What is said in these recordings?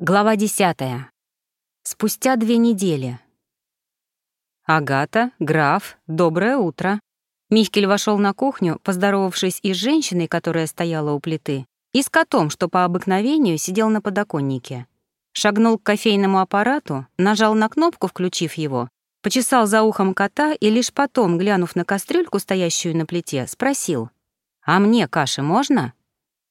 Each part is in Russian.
Глава десятая. Спустя две недели. «Агата, граф, доброе утро». Михкель вошел на кухню, поздоровавшись и с женщиной, которая стояла у плиты, и с котом, что по обыкновению сидел на подоконнике. Шагнул к кофейному аппарату, нажал на кнопку, включив его, почесал за ухом кота и лишь потом, глянув на кастрюльку, стоящую на плите, спросил, «А мне каши можно?»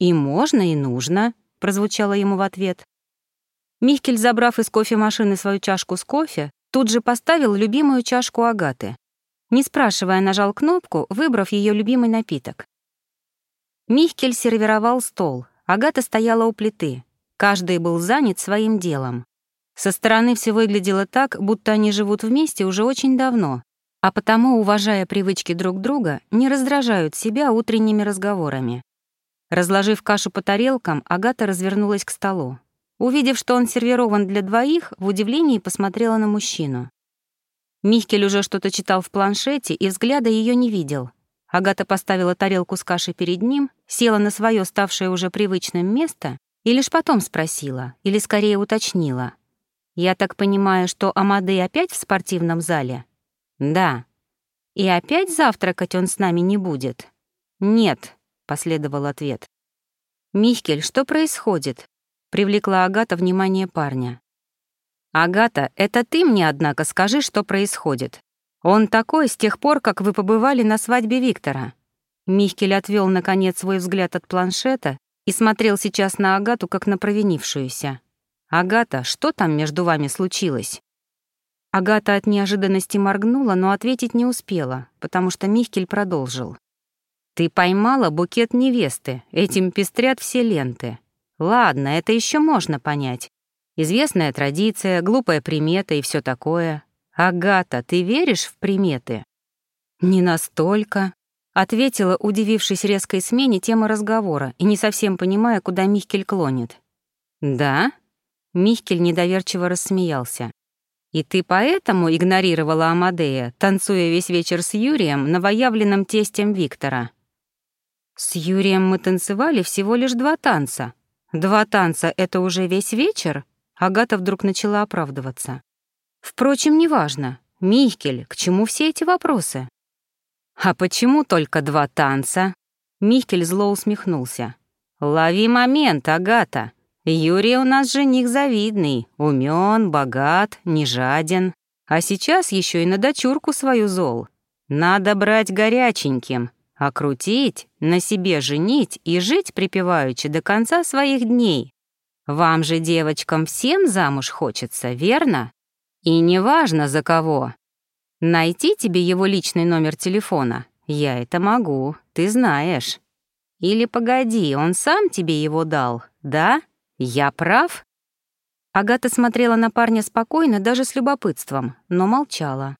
«И можно, и нужно», — прозвучало ему в ответ. Михкель, забрав из кофемашины свою чашку с кофе, тут же поставил любимую чашку Агаты. Не спрашивая, нажал кнопку, выбрав ее любимый напиток. Михкель сервировал стол, Агата стояла у плиты. Каждый был занят своим делом. Со стороны все выглядело так, будто они живут вместе уже очень давно, а потому, уважая привычки друг друга, не раздражают себя утренними разговорами. Разложив кашу по тарелкам, Агата развернулась к столу. Увидев, что он сервирован для двоих, в удивлении посмотрела на мужчину. Михкель уже что-то читал в планшете и взгляда ее не видел. Агата поставила тарелку с кашей перед ним, села на свое ставшее уже привычным место и лишь потом спросила, или скорее уточнила. «Я так понимаю, что Амадей опять в спортивном зале?» «Да». «И опять завтракать он с нами не будет?» «Нет», — последовал ответ. «Михкель, что происходит? Привлекла Агата внимание парня. «Агата, это ты мне, однако, скажи, что происходит. Он такой с тех пор, как вы побывали на свадьбе Виктора». Михкель отвел наконец, свой взгляд от планшета и смотрел сейчас на Агату, как на провинившуюся. «Агата, что там между вами случилось?» Агата от неожиданности моргнула, но ответить не успела, потому что Михкель продолжил. «Ты поймала букет невесты, этим пестрят все ленты. Ладно, это еще можно понять. Известная традиция, глупая примета и все такое. Агата, ты веришь в приметы? Не настолько, ответила, удивившись резкой смене темы разговора и не совсем понимая, куда Михкель клонит. Да? Михкель недоверчиво рассмеялся. И ты поэтому игнорировала Амадея, танцуя весь вечер с Юрием, новоявленным тестем Виктора? С Юрием мы танцевали всего лишь два танца, Два танца — это уже весь вечер? Агата вдруг начала оправдываться. Впрочем, неважно. Михкель, к чему все эти вопросы? А почему только два танца? Михкель зло усмехнулся. Лови момент, Агата. Юрий у нас жених завидный, умен, богат, не жаден. А сейчас еще и на дочурку свою зол. Надо брать горяченьким, а крутить, на себе женить и жить припеваючи до конца своих дней. Вам же, девочкам, всем замуж хочется, верно? И неважно за кого. Найти тебе его личный номер телефона я это могу, ты знаешь. Или погоди, он сам тебе его дал, да? Я прав? Агата смотрела на парня спокойно, даже с любопытством, но молчала.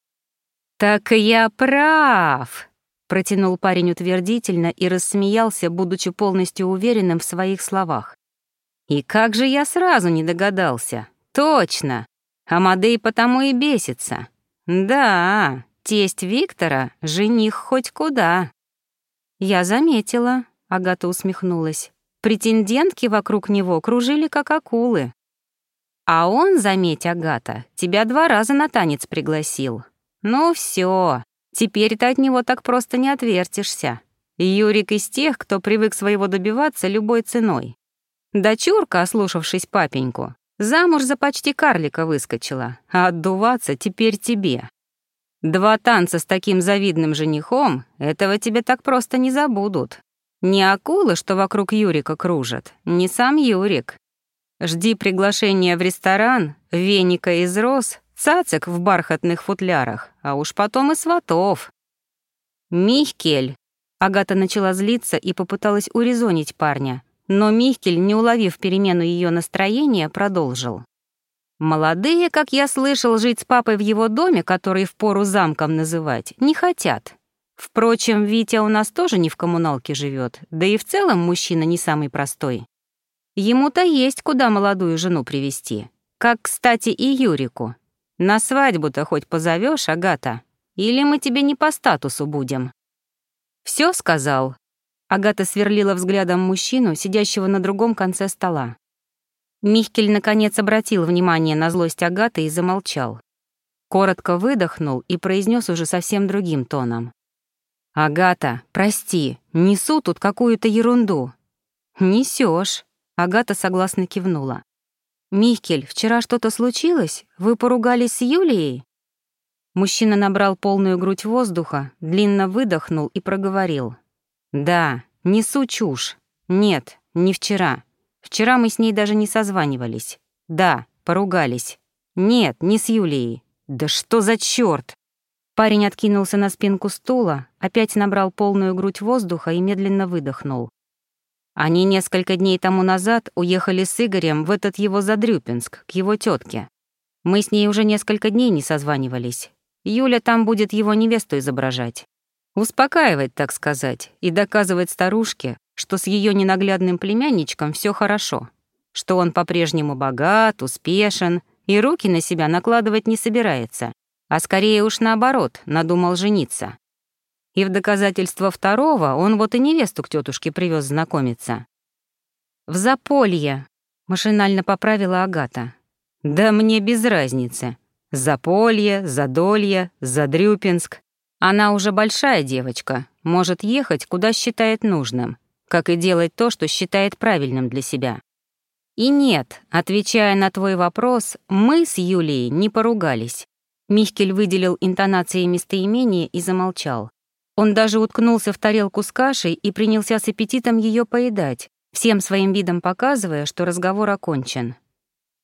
«Так я прав!» Протянул парень утвердительно и рассмеялся, будучи полностью уверенным в своих словах. «И как же я сразу не догадался? Точно! Амадей потому и бесится. Да, тесть Виктора — жених хоть куда». «Я заметила», — Агата усмехнулась. «Претендентки вокруг него кружили, как акулы». «А он, заметь, Агата, тебя два раза на танец пригласил. Ну все, Теперь ты от него так просто не отвертишься. Юрик из тех, кто привык своего добиваться любой ценой. Дочурка, ослушавшись папеньку, замуж за почти карлика выскочила, а отдуваться теперь тебе. Два танца с таким завидным женихом, этого тебе так просто не забудут. Не акулы, что вокруг Юрика кружат, не сам Юрик. Жди приглашения в ресторан, веника из роз, цацик в бархатных футлярах, а уж потом и сватов. «Михкель!» Агата начала злиться и попыталась урезонить парня, но Михкель, не уловив перемену ее настроения, продолжил. «Молодые, как я слышал, жить с папой в его доме, который впору замком называть, не хотят. Впрочем, Витя у нас тоже не в коммуналке живет, да и в целом мужчина не самый простой. Ему-то есть куда молодую жену привести, как, кстати, и Юрику. На свадьбу-то хоть позовешь, Агата? Или мы тебе не по статусу будем?» Все сказал?» Агата сверлила взглядом мужчину, сидящего на другом конце стола. Михкель наконец обратил внимание на злость Агаты и замолчал. Коротко выдохнул и произнес уже совсем другим тоном. «Агата, прости, несу тут какую-то ерунду». «Несёшь», — Агата согласно кивнула. «Михкель, вчера что-то случилось? Вы поругались с Юлией?» Мужчина набрал полную грудь воздуха, длинно выдохнул и проговорил. «Да, несу чушь. Нет, не вчера. Вчера мы с ней даже не созванивались. Да, поругались. Нет, не с Юлией. Да что за чёрт?» Парень откинулся на спинку стула, опять набрал полную грудь воздуха и медленно выдохнул. Они несколько дней тому назад уехали с Игорем в этот его Задрюпинск, к его тетке. Мы с ней уже несколько дней не созванивались. Юля там будет его невесту изображать. Успокаивать, так сказать, и доказывать старушке, что с ее ненаглядным племянничком все хорошо, что он по-прежнему богат, успешен и руки на себя накладывать не собирается, а скорее уж наоборот, надумал жениться. И в доказательство второго он вот и невесту к тетушке привез знакомиться. «В Заполье», — машинально поправила Агата. «Да мне без разницы. Заполье, Задолье, Задрюпинск. Она уже большая девочка, может ехать, куда считает нужным, как и делать то, что считает правильным для себя. И нет, отвечая на твой вопрос, мы с Юлией не поругались. Михкель выделил интонации местоимения и замолчал. Он даже уткнулся в тарелку с кашей и принялся с аппетитом ее поедать, всем своим видом показывая, что разговор окончен.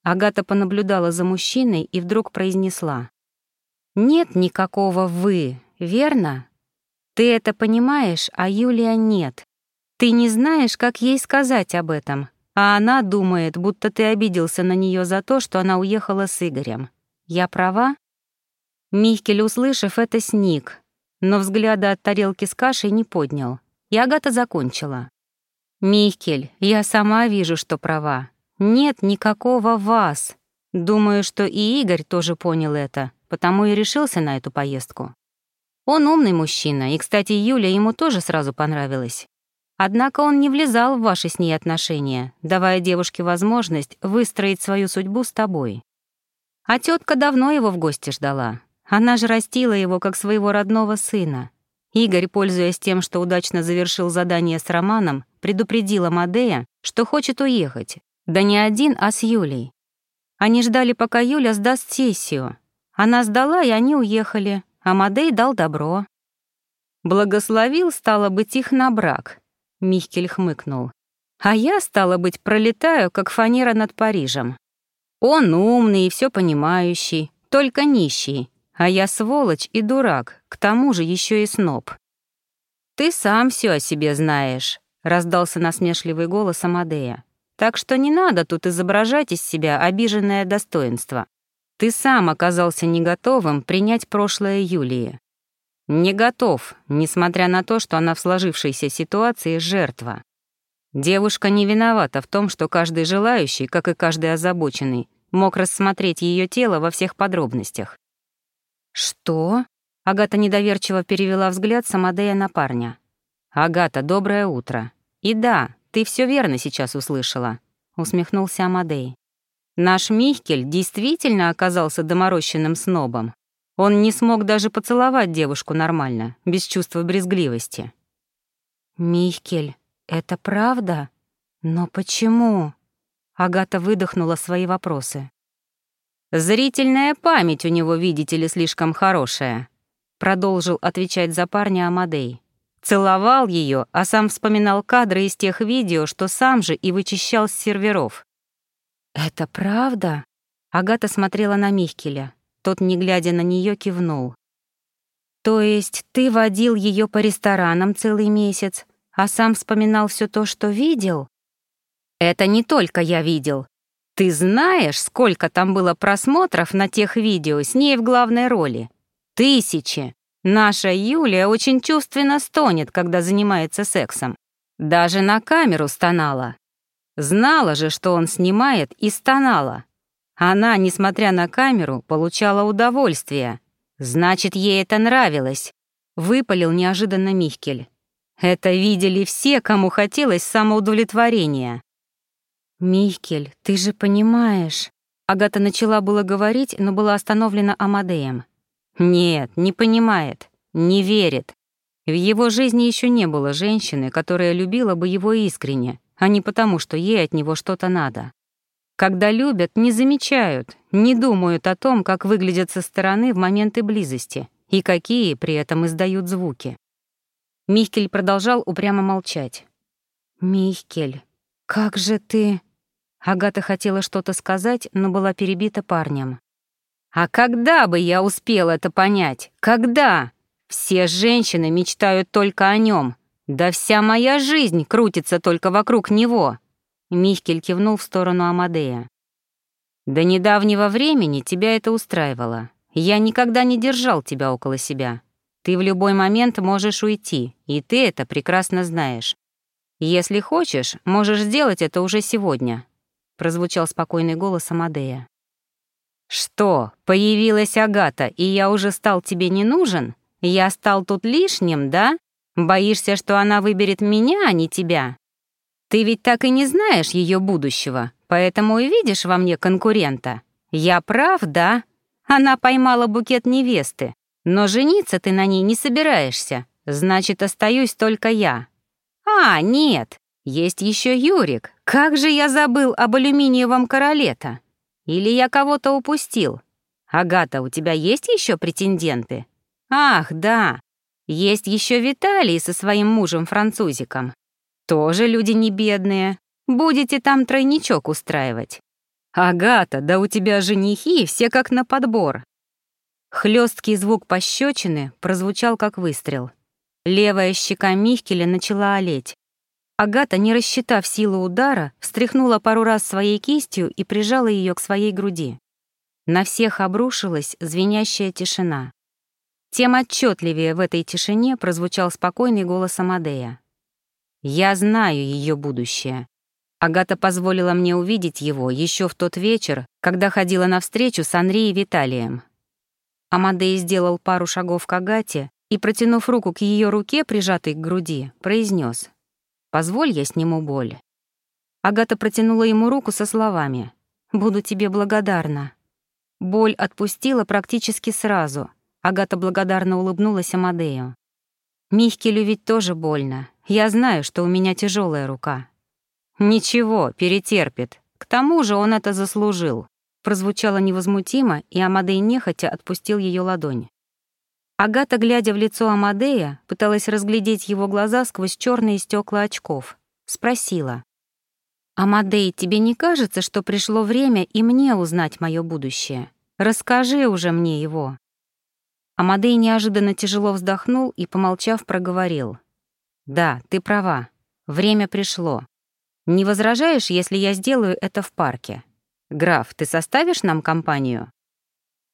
Агата понаблюдала за мужчиной и вдруг произнесла. «Нет никакого «вы», верно? Ты это понимаешь, а Юлия нет. Ты не знаешь, как ей сказать об этом, а она думает, будто ты обиделся на нее за то, что она уехала с Игорем. Я права?» Михкель, услышав это, сник, но взгляда от тарелки с кашей не поднял. И Агата закончила. «Михкель, я сама вижу, что права. Нет никакого вас. Думаю, что и Игорь тоже понял это, потому и решился на эту поездку. Он умный мужчина, и, кстати, Юля ему тоже сразу понравилась. Однако он не влезал в ваши с ней отношения, давая девушке возможность выстроить свою судьбу с тобой. А тетка давно его в гости ждала, она же растила его как своего родного сына. Игорь, пользуясь тем, что удачно завершил задание с Романом, предупредила Мадея, что хочет уехать. Да не один, а с Юлей. Они ждали, пока Юля сдаст сессию. Она сдала, и они уехали, а Мадей дал добро. Благословил, стало быть, их на брак. Михкель хмыкнул. А я, стало быть, пролетаю, как фанера над Парижем. Он умный и все понимающий, только нищий, а я сволочь и дурак, к тому же еще и сноб. «Ты сам все о себе знаешь», — раздался насмешливый голос Амадея. «Так что не надо тут изображать из себя обиженное достоинство. Ты сам оказался не готовым принять прошлое Юлии. Не готов, несмотря на то, что она в сложившейся ситуации жертва. Девушка не виновата в том, что каждый желающий, как и каждый озабоченный, мог рассмотреть ее тело во всех подробностях. «Что?» — Агата недоверчиво перевела взгляд с Амадея на парня. «Агата, доброе утро. И да, ты все верно сейчас услышала», — усмехнулся Амадей. «Наш Михкель действительно оказался доморощенным снобом. Он не смог даже поцеловать девушку нормально, без чувства брезгливости». «Михкель, это правда? Но почему?» Агата выдохнула свои вопросы. «Зрительная память у него, видите ли, слишком хорошая», — продолжил отвечать за парня Амадей. Целовал ее, а сам вспоминал кадры из тех видео, что сам же и вычищал с серверов. «Это правда?» Агата смотрела на Михкеля. Тот, не глядя на нее, кивнул. «То есть ты водил ее по ресторанам целый месяц, а сам вспоминал все то, что видел?» «Это не только я видел. Ты знаешь, сколько там было просмотров на тех видео с ней в главной роли? Тысячи. Наша Юлия очень чувственно стонет, когда занимается сексом. Даже на камеру стонала. Знала же, что он снимает, и стонала. Она, несмотря на камеру, получала удовольствие. Значит, ей это нравилось. Выпалил неожиданно Михкель. Это видели все, кому хотелось самоудовлетворения. «Михкель, ты же понимаешь...» Агата начала было говорить, но была остановлена Амадеем. «Нет, не понимает, не верит. В его жизни еще не было женщины, которая любила бы его искренне, а не потому, что ей от него что-то надо. Когда любят, не замечают, не думают о том, как выглядят со стороны в моменты близости и какие при этом издают звуки. Михкель продолжал упрямо молчать. «Михкель, как же ты...» Агата хотела что-то сказать, но была перебита парнем. «А когда бы я успел это понять? Когда? Все женщины мечтают только о нем. Да вся моя жизнь крутится только вокруг него». Михкель кивнул в сторону Амадея. «До недавнего времени тебя это устраивало. Я никогда не держал тебя около себя. Ты в любой момент можешь уйти, и ты это прекрасно знаешь. Если хочешь, можешь сделать это уже сегодня прозвучал спокойный голос Амадея. «Что, появилась Агата, и я уже стал тебе не нужен? Я стал тут лишним, да? Боишься, что она выберет меня, а не тебя? Ты ведь так и не знаешь ее будущего, поэтому и видишь во мне конкурента. Я прав, да? Она поймала букет невесты, но жениться ты на ней не собираешься, значит, остаюсь только я. А, нет, есть еще Юрик. Как же я забыл об алюминиевом короле-то? Или я кого-то упустил? Агата, у тебя есть еще претенденты? Ах, да. Есть еще Виталий со своим мужем-французиком. Тоже люди не бедные. Будете там тройничок устраивать. Агата, да у тебя женихи все как на подбор. Хлесткий звук пощечины прозвучал как выстрел. Левая щека Михкеля начала олеть. Агата, не рассчитав силу удара, встряхнула пару раз своей кистью и прижала ее к своей груди. На всех обрушилась звенящая тишина. Тем отчетливее в этой тишине прозвучал спокойный голос Амадея. «Я знаю ее будущее. Агата позволила мне увидеть его еще в тот вечер, когда ходила на встречу с Анри и Виталием». Амадей сделал пару шагов к Агате и, протянув руку к ее руке, прижатой к груди, произнес: Позволь, я сниму боль». Агата протянула ему руку со словами «Буду тебе благодарна». Боль отпустила практически сразу. Агата благодарно улыбнулась Амадею. «Михкелю ведь тоже больно. Я знаю, что у меня тяжелая рука». «Ничего, перетерпит. К тому же он это заслужил», прозвучало невозмутимо, и Амадей нехотя отпустил ее ладонь. Агата, глядя в лицо Амадея, пыталась разглядеть его глаза сквозь черные стекла очков. Спросила. «Амадей, тебе не кажется, что пришло время и мне узнать мое будущее? Расскажи уже мне его». Амадей неожиданно тяжело вздохнул и, помолчав, проговорил. «Да, ты права. Время пришло. Не возражаешь, если я сделаю это в парке? Граф, ты составишь нам компанию?»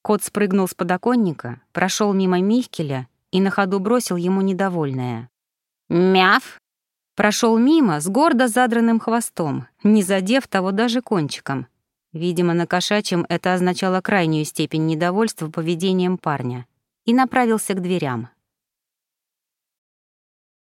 Кот спрыгнул с подоконника, прошел мимо Михкеля и на ходу бросил ему недовольное. «Мяв!» Прошел мимо с гордо задранным хвостом, не задев того даже кончиком. Видимо, на кошачьем это означало крайнюю степень недовольства поведением парня. И направился к дверям.